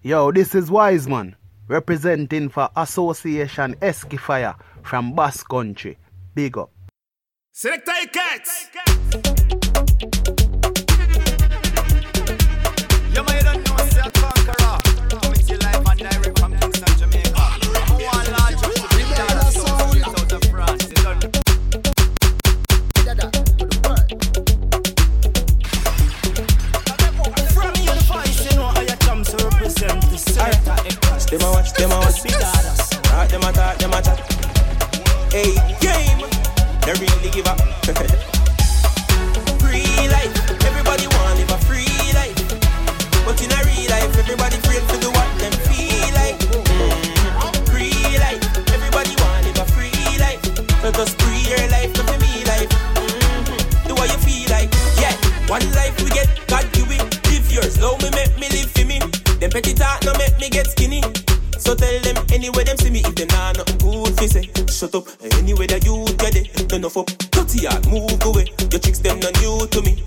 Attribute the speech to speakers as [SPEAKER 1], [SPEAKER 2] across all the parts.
[SPEAKER 1] Yo, this is Wiseman, representing for Association Eskifier from Bass Country. Big up.
[SPEAKER 2] Select cats.
[SPEAKER 3] One life we get, God give it. Live yours, love me, make me live for me. Them petty talk no make me get skinny. So tell them anyway them see me if they nah nothing good fi say. Shut up, anyway that you get it. Don't know up, dirty yard, move away. Your chicks them not new to me.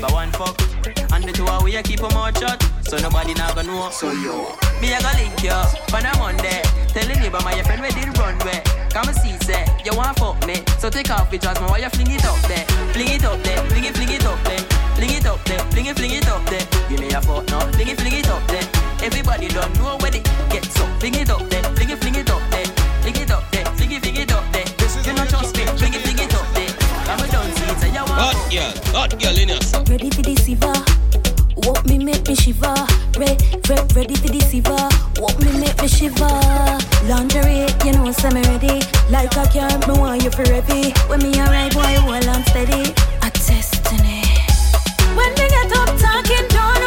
[SPEAKER 4] Nothing if my teeth a one fuck. And the two of we a keep 'em out shut, so nobody not gonna know. So yo, me a go link you on a Monday. Tell the neighbor my friend where did run where. Come and see say you want fuck me, so take off your dress, man. Why you fling it up there? Fling it up there, fling it, fling it up there. Fling it up there, fling it, fling it up there. Give me a fuck now, fling it, fling it up there. Everybody don't know where they get so. Fling it up there, fling it, fling it up there. Fling it up there, fling it, fling it
[SPEAKER 5] Ready for the siva. Walk me make me shiver. Re, re, ready for the siva. Walk me make me shiver. Lingerie, you know say me ready. Like a car, me want you for ready. When me arrive, boy, hold on steady. A destiny. When we get up talking, don't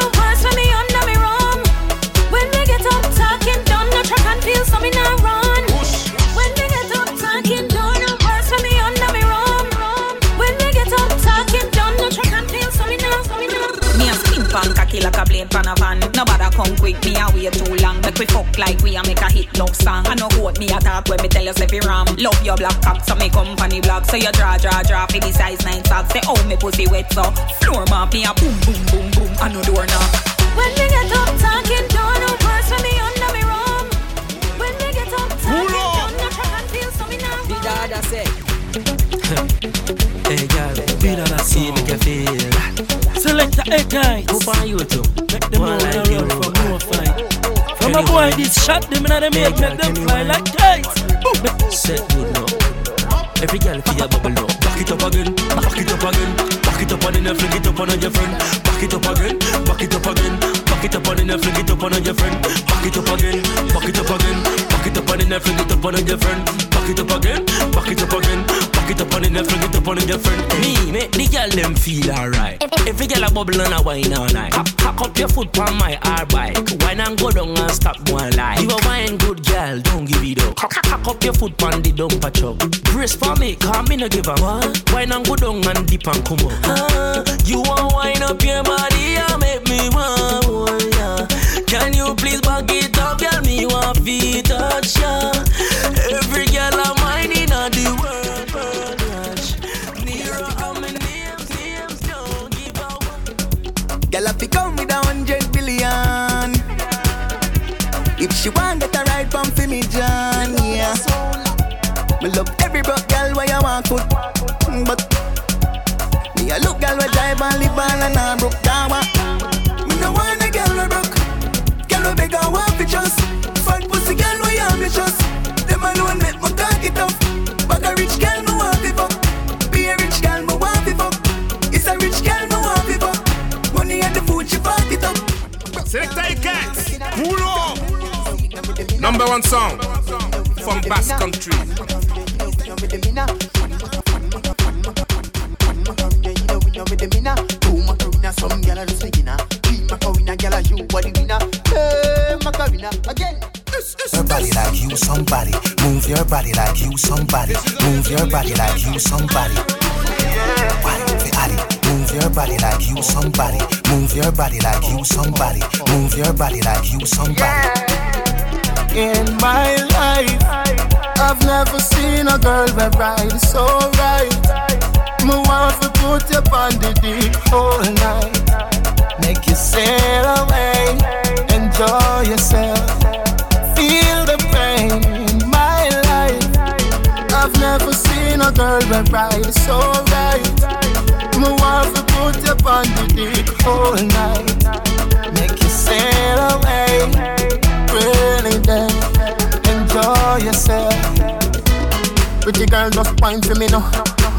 [SPEAKER 6] pan cocky like a blade pan a van. Nobody come quick, me a wait too long. Make we fuck like we a make a hit love song. I know what me a talk when me tell you say fi ram. Love your black cock, so me company block. So you draw, draw, draw for the size nine socks. Say oh me pussy wet so floor map me a boom, boom, boom, boom. I know door knock.
[SPEAKER 5] When we get up talking, don't
[SPEAKER 4] Go on YouTube.
[SPEAKER 7] Make them know
[SPEAKER 4] like
[SPEAKER 7] run for more fight. From a boy, this shot them inna the make, make them fly like kites.
[SPEAKER 4] Set good now. Every girl feel a bubble now. Back it up again, back it up again, back it up and then fling it up on your friend. Back it up again, back it up again, back it up and then fling it up on your friend. Back it up again, back it up again, back it up and then fling it up on your friend. Back it up again, back it up again, it up and then fling it up on your friend. Me make the girl them feel alright. Every girl a bubble and a wine all night. Cock, cock up your foot on my hard bike. Wine and go down and stop one lie. You a wine good girl, don't give it up. Cock, cock up your foot on the dumper truck. Brace for me, cause me no give a what. Wine and go down and dip and come up. Ah, you want wine up your body Me
[SPEAKER 8] love every broke girl where you want foot But Me a look girl where drive and live on and a broke down. Me no want a girl where broke. Girl where beg and want fi trust. Fat pussy girl where you trust. Them alone make me cock it up. But a rich girl me want fi fuck Be a rich girl me want fi fuck It's a rich girl me want fi fuck Money and the food she fuck it up.
[SPEAKER 2] Select cats. Pull up. Number one song from Bass Country.
[SPEAKER 8] Her body
[SPEAKER 9] body like you somebody. Move your body like you somebody. Move your body like you somebody. Wine for Addy. Move your body like you somebody. Move your body like you somebody. Move your body like you somebody.
[SPEAKER 10] In my life, I've never seen a girl that ride so right. Me want to put you on the deep whole night. Make you sail away, enjoy yourself, feel the pain in my life. I've never seen a girl that ride so right. Me want to put you on the deep whole night. Pretty girl just wine for me now.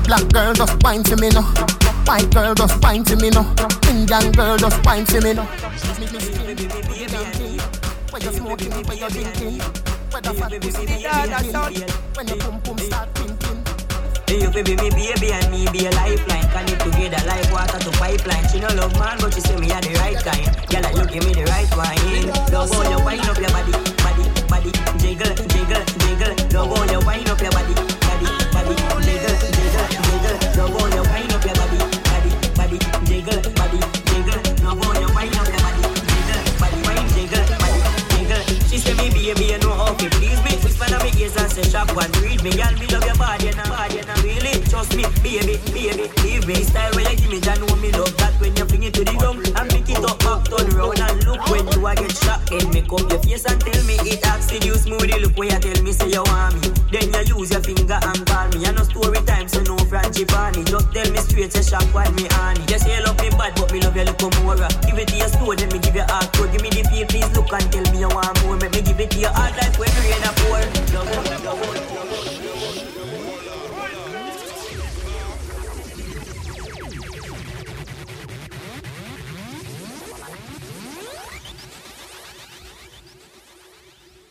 [SPEAKER 10] Black girl just wine for me now. White girl just wine for me now. Indian girl just wine for me now. Where you smoking, where you drinking, where the fat pussy eating. When the pum pum start pinking.
[SPEAKER 11] You be me baby and me be a lifeline Connect together like water to pipeline She no love man but she say me a the right kind Girl you give me the right wine Love how you wind up your body, body, body Jiggle, jiggle, jiggle Love how you wind up your body, Jiggle, jiggle, jiggle wind up your body, body, body Jiggle, body, jiggle you wind up your body, jiggle, body, wine, jiggle, jiggle She say me you me and say shop one read me Girl me love your body and body and really trust me, baby, baby, leave me style you give me, know me love that when you bring it to the ground and pick it up, back, turn around and look when you get make up your face and tell me it. Look where you tell me say you want me, then you use your finger and straight, say shop while me on it. You say you love me bad, but me love you little more. Give it to your store, then me give you heart. Give me the feel, please look and tell me you want